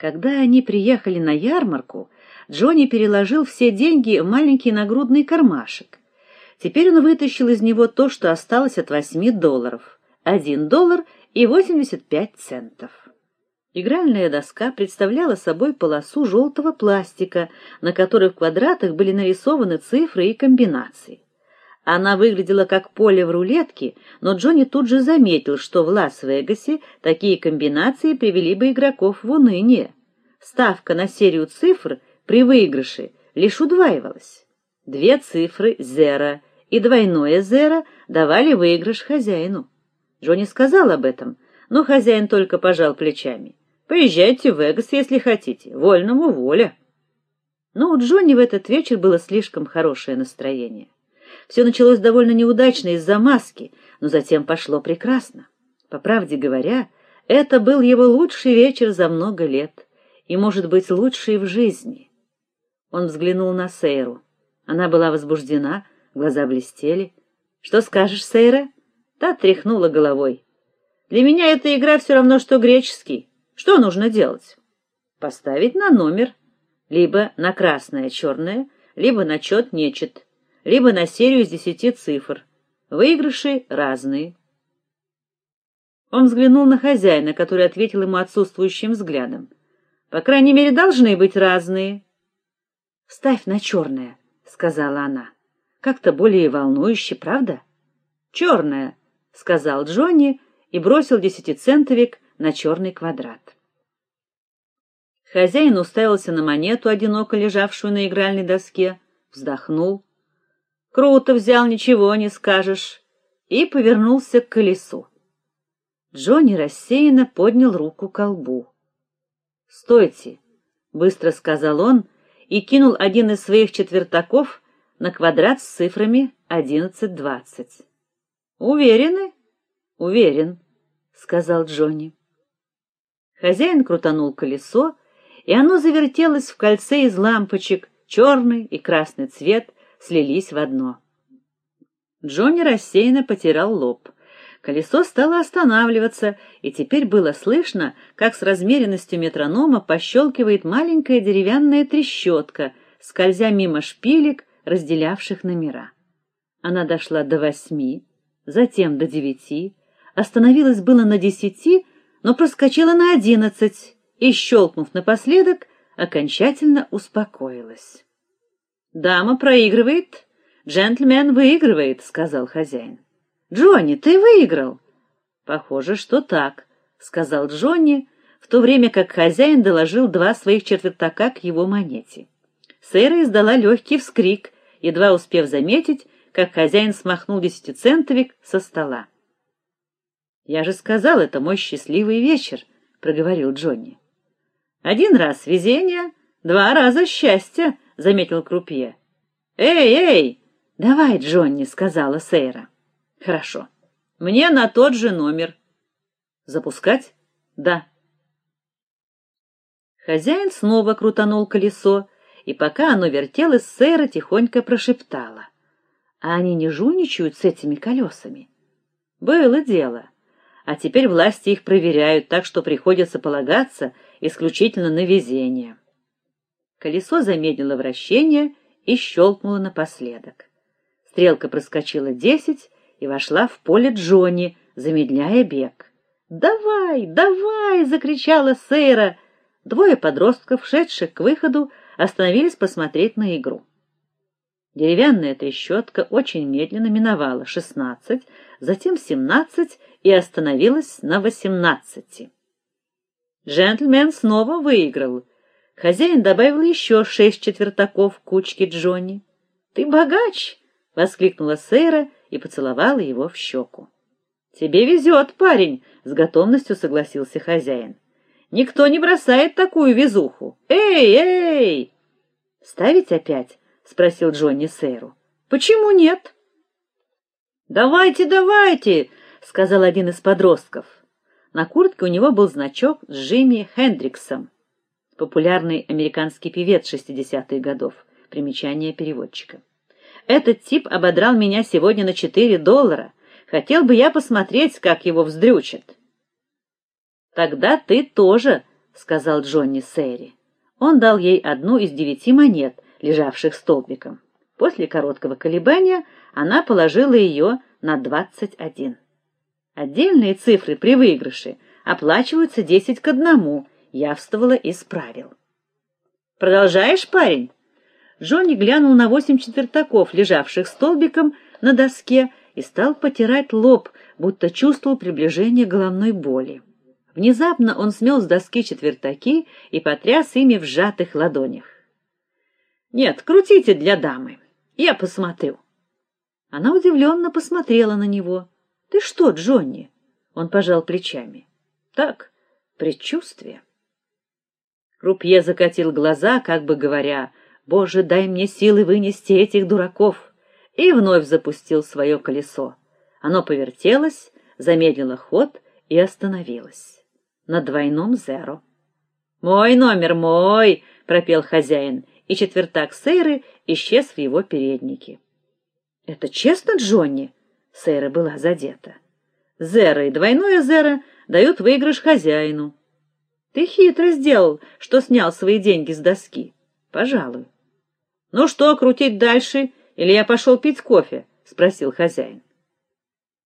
Когда они приехали на ярмарку, Джонни переложил все деньги в маленький нагрудный кармашек. Теперь он вытащил из него то, что осталось от восьми долларов: один доллар и восемьдесят пять центов. Игральная доска представляла собой полосу желтого пластика, на которой в квадратах были нарисованы цифры и комбинации. Она выглядела как поле в рулетке, но Джонни тут же заметил, что в Лас-Вегасе такие комбинации привели бы игроков в уныние. Ставка на серию цифр при выигрыше лишь удваивалась. Две цифры зеро и двойное зеро давали выигрыш хозяину. Джонни сказал об этом, но хозяин только пожал плечами. Поезжайте в Вегас, если хотите, вольному воля. Но у Джонни в этот вечер было слишком хорошее настроение. Все началось довольно неудачно из-за маски, но затем пошло прекрасно. По правде говоря, это был его лучший вечер за много лет, и, может быть, лучший в жизни. Он взглянул на Сейру. Она была возбуждена, глаза блестели. Что скажешь, Сейра? Та тряхнула головой. Для меня эта игра все равно что греческий. Что нужно делать? Поставить на номер, либо на красное-черное, либо на чет нечет, либо на серию из десяти цифр. Выигрыши разные. Он взглянул на хозяина, который ответил ему отсутствующим взглядом. По крайней мере, должны быть разные. Ставь на черное, сказала она. Как-то более волнующе, правда? «Черное», — сказал Джонни и бросил десятицентовик на черный квадрат. Хозяин уставился на монету, одиноко лежавшую на игральной доске, вздохнул. Круто взял, ничего не скажешь, и повернулся к колесу. Джонни рассеянно поднял руку к колбу. "Стойте", быстро сказал он и кинул один из своих четвертаков на квадрат с цифрами одиннадцать-двадцать. "Уверены?" "Уверен", сказал Джонни. Хозяин крутанул колесо, и оно завертелось в кольце из лампочек, черный и красный цвет слились в одно. Джонни рассеянно потирал лоб. Колесо стало останавливаться, и теперь было слышно, как с размеренностью метронома пощелкивает маленькая деревянная трещотка, скользя мимо шпилек, разделявших номера. Она дошла до восьми, затем до девяти, остановилась было на десяти, но проскочила на одиннадцать и, щелкнув напоследок, окончательно успокоилась. Дама проигрывает, джентльмен выигрывает, сказал хозяин. Джонни, ты выиграл. Похоже, что так, сказал Джонни, в то время как хозяин доложил два своих четвертака к его монете. Сэра издала легкий вскрик, едва успев заметить, как хозяин смахнул десятицентовик со стола. Я же сказал, это мой счастливый вечер, проговорил Джонни. Один раз везение, два раза счастье, заметил крупье. Эй, эй, давай, Джонни, сказала Сейра. Хорошо. Мне на тот же номер. Запускать? Да. Хозяин снова крутанул колесо, и пока оно вертелось, Сейра тихонько прошептала: "А они не жульничают с этими колесами?» Было дело а теперь власти их проверяют, так что приходится полагаться исключительно на везение. Колесо замедлило вращение и щелкнуло напоследок. Стрелка проскочила десять и вошла в поле Джонни, замедляя бег. "Давай, давай!" закричала Сейра. Двое подростков, шедших к выходу, остановились посмотреть на игру. Деревянная трещотка очень медленно миновала шестнадцать, затем семнадцать и остановилась на восемнадцати. Джентльмен снова выиграл. Хозяин добавил еще шесть четвертаков к кучке Джонни. "Ты богач!" воскликнула Сейра и поцеловала его в щеку. "Тебе везет, парень", с готовностью согласился хозяин. "Никто не бросает такую везуху. Эй, эй!" "Ставить опять?" спросил Джонни Сейру. "Почему нет?" "Давайте, давайте!" сказал один из подростков. На куртке у него был значок с Джимми Хендриксом, популярный американский певец шестидесятых годов. Примечание переводчика. Этот тип ободрал меня сегодня на четыре доллара. Хотел бы я посмотреть, как его вздрючат. Тогда ты тоже, сказал Джонни Сэри. Он дал ей одну из девяти монет, лежавших столбиком. После короткого колебания она положила ее на двадцать один. Отдельные цифры при выигрыше оплачиваются десять к одному, явствовало из правил. Продолжаешь, парень? Джонни глянул на восемь четвертаков, лежавших столбиком на доске, и стал потирать лоб, будто чувствовал приближение головной боли. Внезапно он смел с доски четвертаки и потряс ими в сжатых ладонях. Нет, крутите для дамы. Я посмотрю. Она удивленно посмотрела на него. Ты что, Джонни? Он пожал плечами. Так, предчувствие. Крупье закатил глаза, как бы говоря: "Боже, дай мне силы вынести этих дураков", и вновь запустил свое колесо. Оно повертелось, замедлило ход и остановилось на двойном зеро. "Мой номер, мой", пропел хозяин, и четвертак Сейры исчез в его переднике. "Это честно, Джонни?" Сейра была задета. "Зеро и двойное зеро дают выигрыш хозяину. Ты хитро сделал, что снял свои деньги с доски. Пожалуй. Ну что, крутить дальше или я пошел пить кофе, спросил хозяин.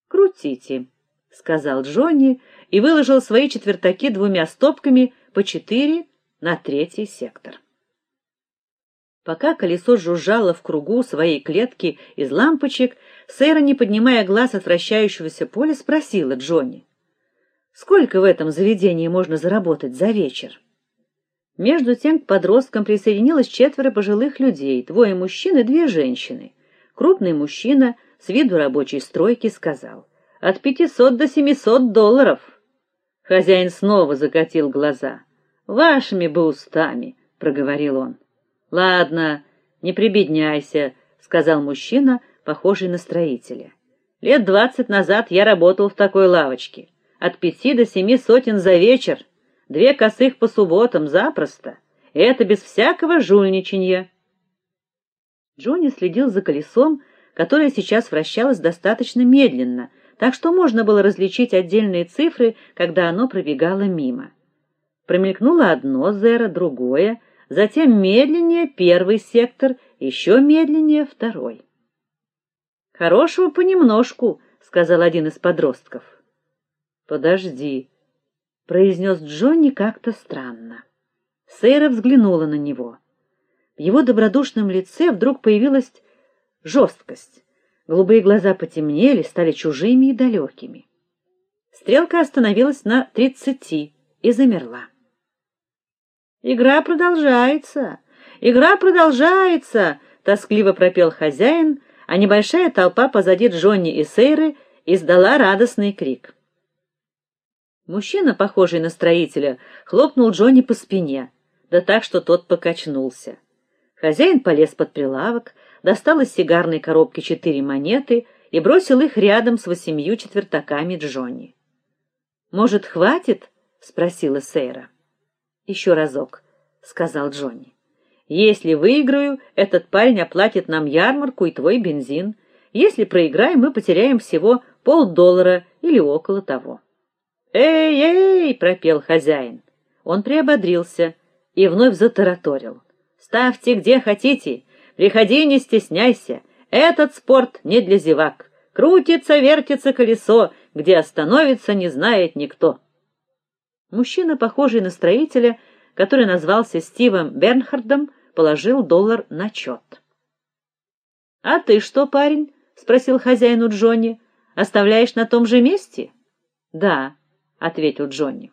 Крутите, сказал Джонни и выложил свои четвертаки двумя стопками по четыре на третий сектор. Пока колесо жужжало в кругу своей клетки из лампочек, Сэра, не поднимая глаз от вращающегося поля, спросила Джонни: Сколько в этом заведении можно заработать за вечер? Между тем к подросткам присоединилось четверо пожилых людей, двое мужчин и две женщины. Крупный мужчина с виду рабочей стройки сказал: "От пятисот до семисот долларов". Хозяин снова закатил глаза. "Вашими бы устами", проговорил он. "Ладно, не прибедняйся", сказал мужчина, похожий на строителя. "Лет двадцать назад я работал в такой лавочке от пяти до семи сотен за вечер, две косых по субботам запросто. И это без всякого жульничанья. Джонни следил за колесом, которое сейчас вращалось достаточно медленно, так что можно было различить отдельные цифры, когда оно пробегало мимо. Промелькнуло одно зеро, другое, затем медленнее первый сектор, еще медленнее второй. Хорошего понемножку, сказал один из подростков. Подожди, произнес Джонни как-то странно. Сейра взглянула на него. В его добродушном лице вдруг появилась жесткость. Голубые глаза потемнели, стали чужими и далекими. Стрелка остановилась на тридцати и замерла. Игра продолжается. Игра продолжается, тоскливо пропел хозяин, а небольшая толпа позади Джонни и Сейры издала радостный крик. Мужчина, похожий на строителя, хлопнул Джонни по спине, да так, что тот покачнулся. Хозяин полез под прилавок, достал из сигарной коробки четыре монеты и бросил их рядом с восемью четвертаками Джонни. "Может, хватит?" спросила Сейра. «Еще разок", сказал Джонни. "Если выиграю, этот парень оплатит нам ярмарку и твой бензин. Если проиграем, мы потеряем всего полдоллара или около того". "Эй, эй!" пропел хозяин. Он приободрился и вновь затараторил: "Ставьте где хотите, приходи, не стесняйся. Этот спорт не для зевак. Крутится, вертится колесо, где остановится, не знает никто". Мужчина, похожий на строителя, который назвался Стивом Бернхардом, положил доллар на чёт. "А ты что, парень?" спросил хозяин у Джонни. "Оставляешь на том же месте?" "Да", ответил Джонни.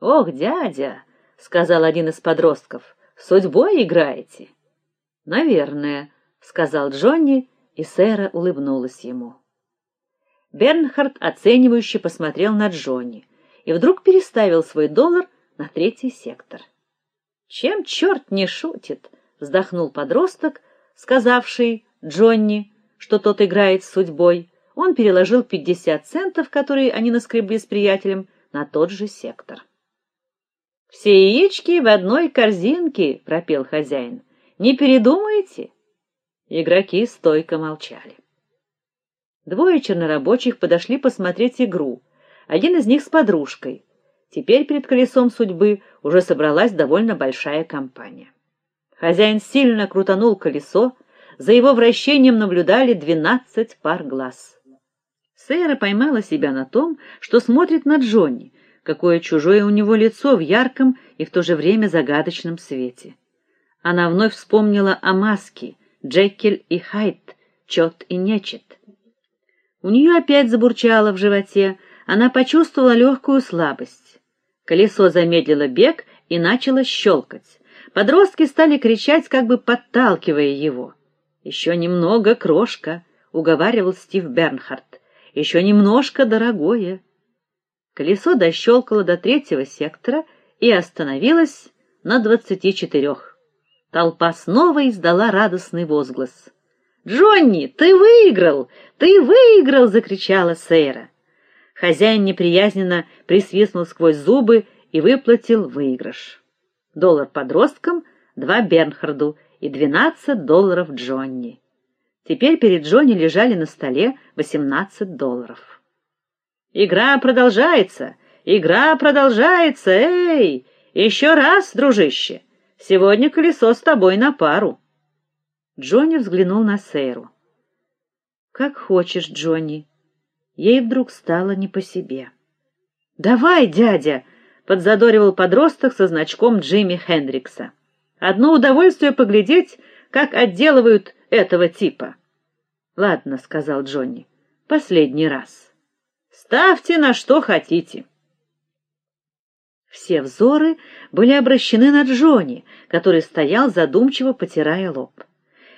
Ох, дядя, сказал один из подростков. Судьбой играете? Наверное, сказал Джонни, и Сэра улыбнулась ему. Бернхард оценивающе посмотрел на Джонни и вдруг переставил свой доллар на третий сектор. Чем черт не шутит, вздохнул подросток, сказавший Джонни, что тот играет с судьбой он переложил 50 центов, которые они наскребли с приятелем, на тот же сектор. Все яички в одной корзинке, пропел хозяин. Не передумайте. Игроки стойко молчали. Двое чернорабочих подошли посмотреть игру. Один из них с подружкой. Теперь перед колесом судьбы уже собралась довольно большая компания. Хозяин сильно крутанул колесо, за его вращением наблюдали двенадцать пар глаз. Сейра поймала себя на том, что смотрит на Джонни, какое чужое у него лицо в ярком и в то же время загадочном свете. Она вновь вспомнила о маске Джекиль и Хайд, чет и нечет. У нее опять забурчало в животе, она почувствовала легкую слабость. Колесо замедлило бег и начало щелкать. Подростки стали кричать, как бы подталкивая его. «Еще немного, крошка, уговаривал Стив Бернхард. Еще немножко, дорогое. Колесо дощелкало до третьего сектора и остановилось на двадцати четырех. Толпа снова издала радостный возглас. "Джонни, ты выиграл! Ты выиграл!" закричала Сейра. Хозяин неприязненно присвистнул сквозь зубы и выплатил выигрыш. Доллар подросткам, два Бернхарду и двенадцать долларов Джонни. Теперь перед Джонни лежали на столе восемнадцать долларов. Игра продолжается. Игра продолжается. Эй, еще раз, дружище. Сегодня колесо с тобой на пару. Джонни взглянул на Сейру. Как хочешь, Джонни. Ей вдруг стало не по себе. Давай, дядя, подзадоривал подросток со значком Джимми Хендрикса. Одно удовольствие поглядеть, как отделывают этого типа. Ладно, сказал Джонни. Последний раз. Ставьте на что хотите. Все взоры были обращены на Джонни, который стоял задумчиво потирая лоб.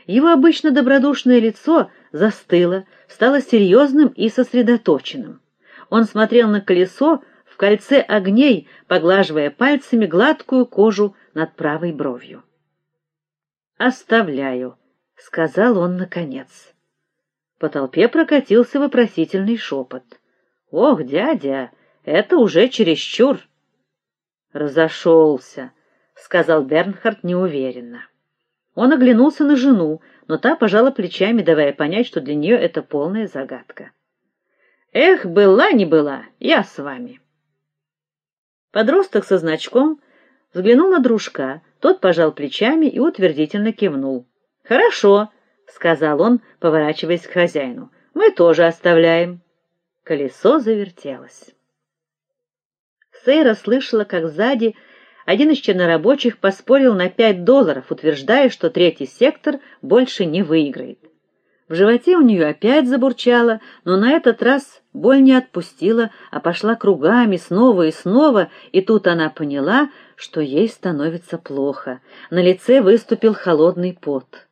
Его обычно добродушное лицо застыло, стало серьезным и сосредоточенным. Он смотрел на колесо в кольце огней, поглаживая пальцами гладкую кожу над правой бровью. "Оставляю", сказал он наконец. По толпе прокатился вопросительный шепот. "Ох, дядя, это уже чересчур". Разошелся, сказал Бернхард неуверенно. Он оглянулся на жену, но та пожала плечами, давая понять, что для нее это полная загадка. Эх, была не была, я с вами. Подросток со значком взглянул на дружка, тот пожал плечами и утвердительно кивнул. Хорошо, сказал он, поворачиваясь к хозяину. Мы тоже оставляем. Колесо завертелось. Сейра слышала, как сзади один из чернорабочих поспорил на пять долларов, утверждая, что третий сектор больше не выиграет. В животе у нее опять забурчало, но на этот раз боль не отпустила, а пошла кругами снова и снова, и тут она поняла, что ей становится плохо. На лице выступил холодный пот.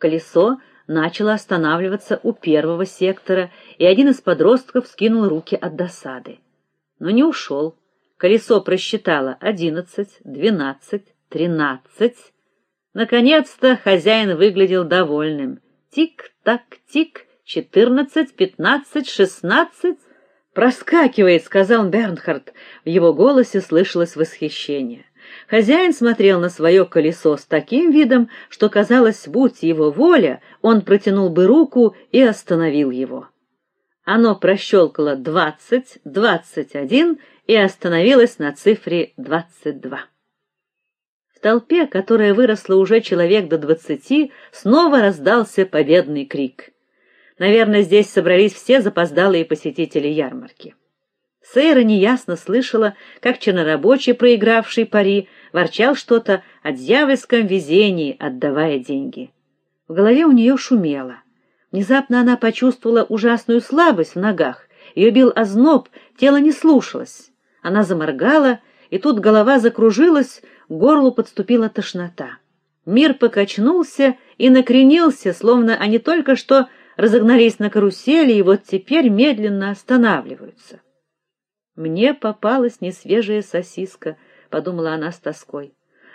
Колесо начало останавливаться у первого сектора, и один из подростков скинул руки от досады. Но не ушел. Колесо просчитало одиннадцать, двенадцать, тринадцать. Наконец-то хозяин выглядел довольным. Тик-так, тик, четырнадцать, пятнадцать, шестнадцать. Проскакивает, сказал Бернхард. В его голосе слышалось восхищение. Хозяин смотрел на свое колесо с таким видом, что казалось, будь его воля, он протянул бы руку и остановил его. Оно прощелкало двадцать, двадцать один и остановилась на цифре 22. В толпе, которая выросла уже человек до двадцати, снова раздался победный крик. Наверное, здесь собрались все запоздалые посетители ярмарки. Сейра неясно слышала, как чернорабочий, проигравший пари, ворчал что-то о дьявольском везении, отдавая деньги. В голове у нее шумело. Внезапно она почувствовала ужасную слабость в ногах. Ее бил озноб, тело не слушалось. Она заморгала, и тут голова закружилась, к горлу подступила тошнота. Мир покачнулся и накренился, словно они только что разогнались на карусели и вот теперь медленно останавливаются. Мне попалась несвежая сосиска, подумала она с тоской.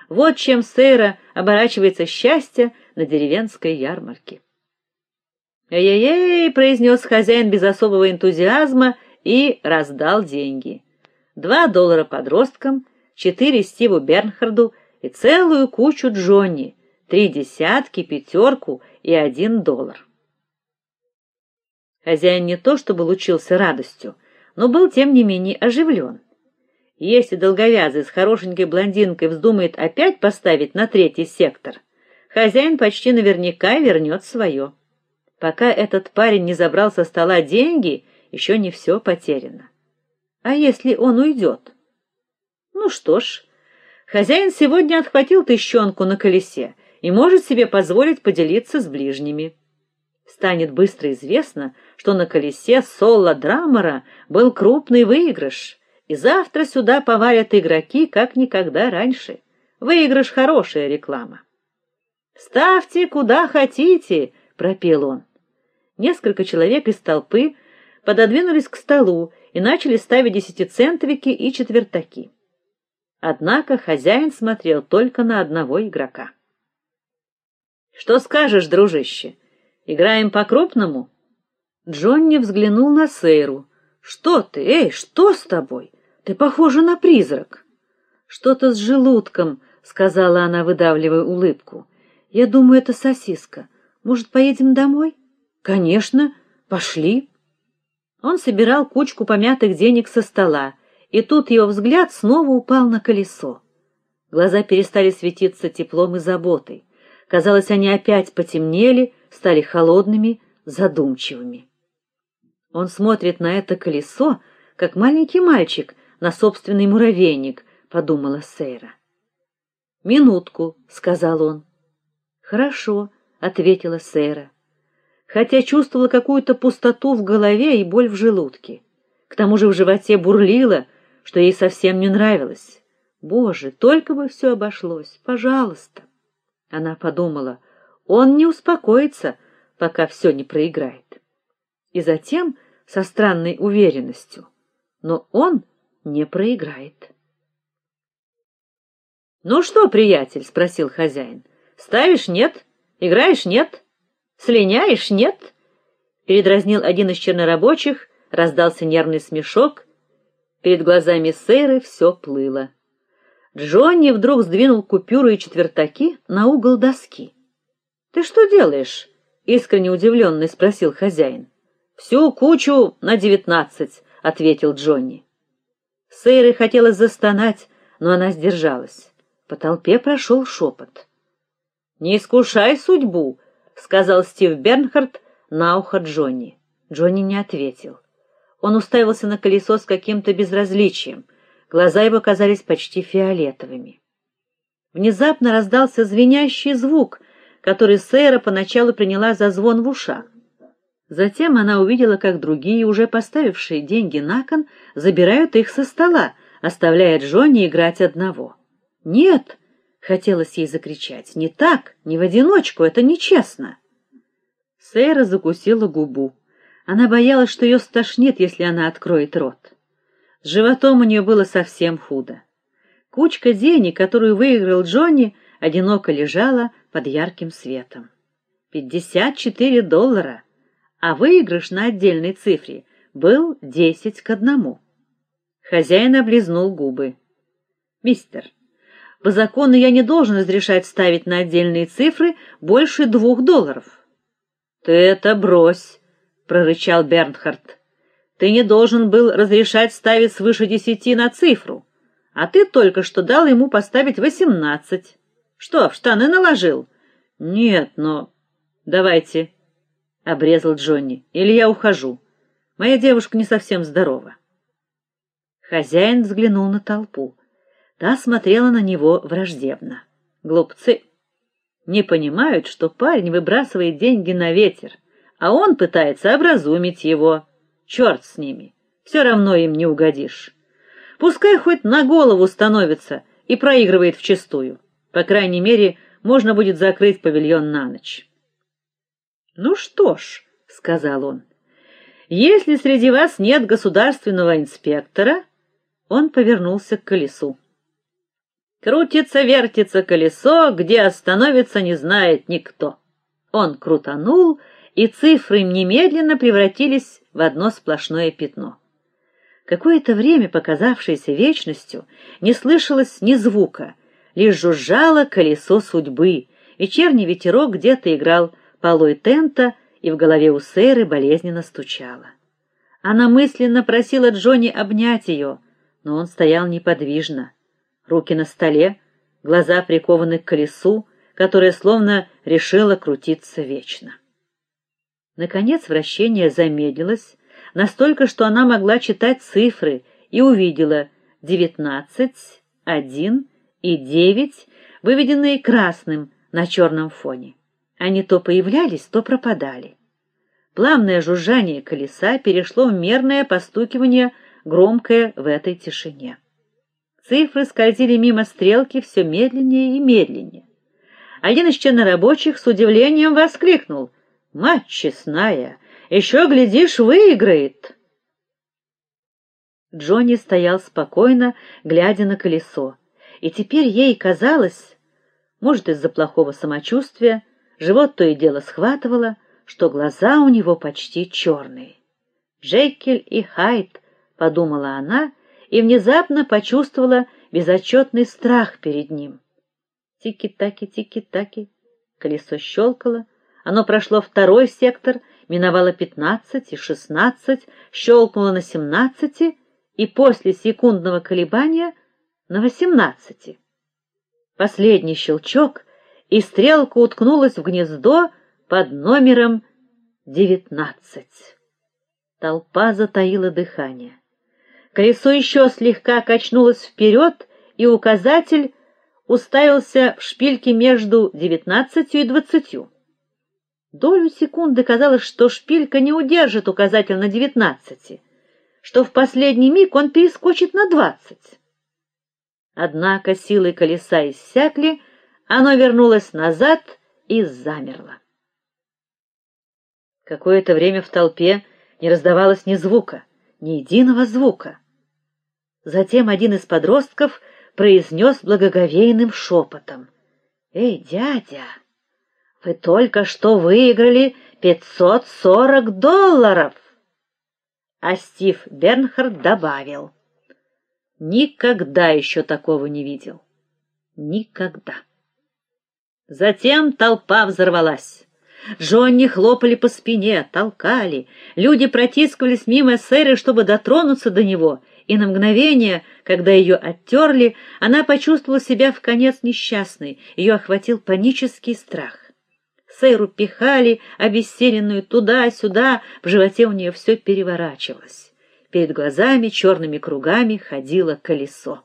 Вот чем Сейра оборачивается счастье на деревенской ярмарке. "Эй-эй-эй", произнес хозяин без особого энтузиазма и раздал деньги два доллара подросткам, четыре Стиву Бернхарду и целую кучу Джонни, три десятки, пятерку и один доллар. Хозяин не то чтобы лучился радостью, но был тем не менее оживлен. Если долговязый с хорошенькой блондинкой вздумает опять поставить на третий сектор, хозяин почти наверняка вернет свое. Пока этот парень не забрал со стола деньги, еще не все потеряно. А если он уйдет? Ну что ж, хозяин сегодня отхватил тыщенку на колесе и может себе позволить поделиться с ближними. Станет быстро известно, что на колесе Солла Драмера был крупный выигрыш, и завтра сюда повалят игроки, как никогда раньше. Выигрыш хорошая реклама. Ставьте куда хотите, пропел он. Несколько человек из толпы пододвинулись к столу и начали ставить десятицентовики и четвертаки. Однако хозяин смотрел только на одного игрока. Что скажешь, дружище? Играем по-крупному? Джонни взглянул на Сейру. Что ты? Эй, что с тобой? Ты похожа на призрак. Что-то с желудком, сказала она, выдавливая улыбку. Я думаю, это сосиска. Может, поедем домой? Конечно, пошли. Он собирал кучку помятых денег со стола, и тут его взгляд снова упал на колесо. Глаза перестали светиться теплом и заботой. Казалось, они опять потемнели, стали холодными, задумчивыми. Он смотрит на это колесо, как маленький мальчик на собственный муравейник, подумала Сейра. Минутку, сказал он. Хорошо, ответила Сейра. Хотя чувствовала какую-то пустоту в голове и боль в желудке. К тому же в животе бурлило, что ей совсем не нравилось. Боже, только бы все обошлось, пожалуйста. Она подумала: он не успокоится, пока все не проиграет. И затем со странной уверенностью: но он не проиграет. Ну что, приятель, спросил хозяин. Ставишь нет? Играешь нет? Слиняешь нет? Передразнил один из чернорабочих, раздался нервный смешок. Перед глазами Сейры все плыло. Джонни вдруг сдвинул купюры и четвертаки на угол доски. Ты что делаешь? искренне удивленный спросил хозяин. Всю кучу на девятнадцать, ответил Джонни. Сейры хотелось застонать, но она сдержалась. По толпе прошел шепот. Не искушай судьбу, сказал Стив Бернхард на ухо Джонни. Джонни не ответил. Он уставился на колесо с каким-то безразличием. Глаза его казались почти фиолетовыми. Внезапно раздался звенящий звук, который Сэра поначалу приняла за звон в ушах. Затем она увидела, как другие, уже поставившие деньги на кон, забирают их со стола, оставляя Джонни играть одного. "Нет!" хотелось ей закричать. "Не так, не в одиночку, это нечестно". Сэра закусила губу. Она боялась, что ее стошнит, если она откроет рот. С животом у нее было совсем худо. Кучка денег, которую выиграл Джонни, одиноко лежала под ярким светом. Пятьдесят четыре доллара, а выигрыш на отдельной цифре был десять к одному. Хозяин облизнул губы. Мистер, по закону я не должен разрешать ставить на отдельные цифры больше двух долларов. Ты это брось, прорычал Бернхард. Ты не должен был разрешать ставить свыше десяти на цифру, а ты только что дал ему поставить восемнадцать. Что, в штаны наложил? Нет, но давайте, обрезал Джонни. Или я ухожу. Моя девушка не совсем здорова. Хозяин взглянул на толпу. Та смотрела на него враждебно. Глупцы не понимают, что парень выбрасывает деньги на ветер, а он пытается образумить его. Черт с ними. Все равно им не угодишь. Пускай хоть на голову становится и проигрывает вчистую. По крайней мере, можно будет закрыть павильон на ночь. Ну что ж, сказал он. Если среди вас нет государственного инспектора, он повернулся к колесу. Крутится, вертится колесо, где остановится, не знает никто. Он крутанул, и цифры немедленно превратились в одно сплошное пятно. Какое-то время, показавшееся вечностью, не слышалось ни звука, лишь жужжало колесо судьбы. Вечерний ветерок где-то играл полой тента, и в голове у Сэры болезненно стучало. Она мысленно просила Джонни обнять ее, Но он стоял неподвижно, руки на столе, глаза прикованы к колесу, которое словно решило крутиться вечно. Наконец вращение замедлилось, настолько, что она могла читать цифры и увидела девятнадцать, один и девять, выведенные красным на черном фоне. Они то появлялись, то пропадали. Плавное жужжание колеса перешло в мерное постукивание, громкое в этой тишине. Цифры скользили мимо стрелки все медленнее и медленнее. Один из чернорабочих с удивлением воскликнул: "Мать честная, еще глядишь, выиграет!" Джонни стоял спокойно, глядя на колесо, и теперь ей казалось, может, из-за плохого самочувствия, живот то и дело схватывало, что глаза у него почти черные. Джекиль и Хайд, подумала она и внезапно почувствовала безотчетный страх перед ним. Тики-таки, тики-таки. Колесо щелкало. Оно прошло второй сектор, миновало пятнадцать и шестнадцать, щелкнуло на семнадцати и после секундного колебания на восемнадцати. Последний щелчок, и стрелка уткнулась в гнездо под номером девятнадцать. Толпа затаила дыхание. Колесо еще слегка качнулось вперед, и указатель уставился в шпильке между девятнадцатью и двадцатью. Долю секунды казалось, что шпилька не удержит указатель на девятнадцати, что в последний миг он перескочит на двадцать. Однако силы колеса иссякли, оно вернулось назад и замерло. Какое-то время в толпе не раздавалось ни звука, ни единого звука. Затем один из подростков произнес благоговейным шепотом. «Эй, дядя, вы только что выиграли пятьсот сорок долларов!» А Стив Бернхард добавил. «Никогда еще такого не видел. Никогда». Затем толпа взорвалась. Джонни хлопали по спине, толкали. Люди протискивались мимо Сэры, чтобы дотронуться до него — и на мгновение, когда ее оттерли, она почувствовала себя в конец несчастной, ее охватил панический страх. Сейру пихали, обессиленную туда-сюда, в животе у нее все переворачивалось. Перед глазами черными кругами ходило колесо.